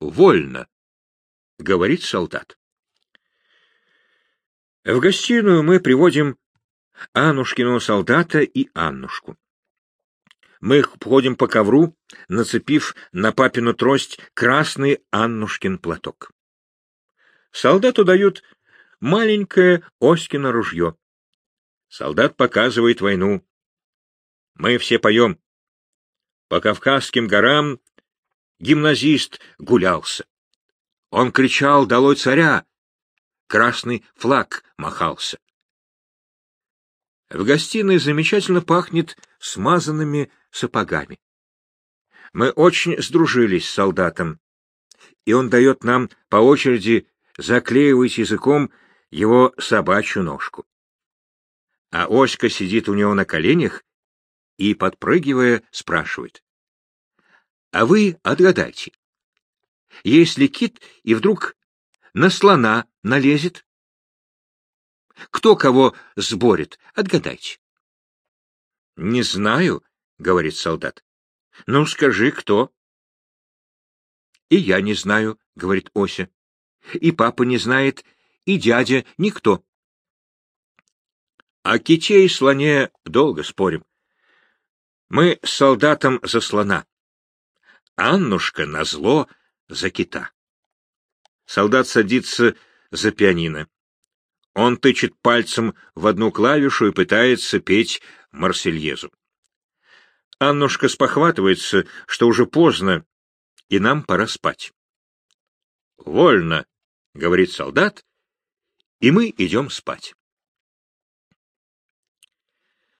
Вольно, — говорит солдат. В гостиную мы приводим Аннушкиного солдата и Аннушку. Мы ходим по ковру, нацепив на папину трость красный Аннушкин платок. Солдату дают маленькое Оськино ружье. Солдат показывает войну. Мы все поем. По Кавказским горам гимназист гулялся. Он кричал «Долой царя!» Красный флаг махался. В гостиной замечательно пахнет смазанными сапогами. Мы очень сдружились с солдатом, и он дает нам по очереди заклеивать языком его собачью ножку. А Оська сидит у него на коленях и, подпрыгивая, спрашивает. — А вы отгадайте. Если кит и вдруг на слона налезет, кто кого сборит? Отгадайте. — Не знаю, — говорит солдат. — Ну, скажи, кто? — И я не знаю, — говорит Ося. — И папа не знает, и дядя никто. О ките и слоне долго спорим. Мы с солдатом за слона. Аннушка назло за кита. Солдат садится за пианино. Он тычет пальцем в одну клавишу и пытается петь Марсельезу. Аннушка спохватывается, что уже поздно, и нам пора спать. «Вольно», — говорит солдат, и мы идем спать.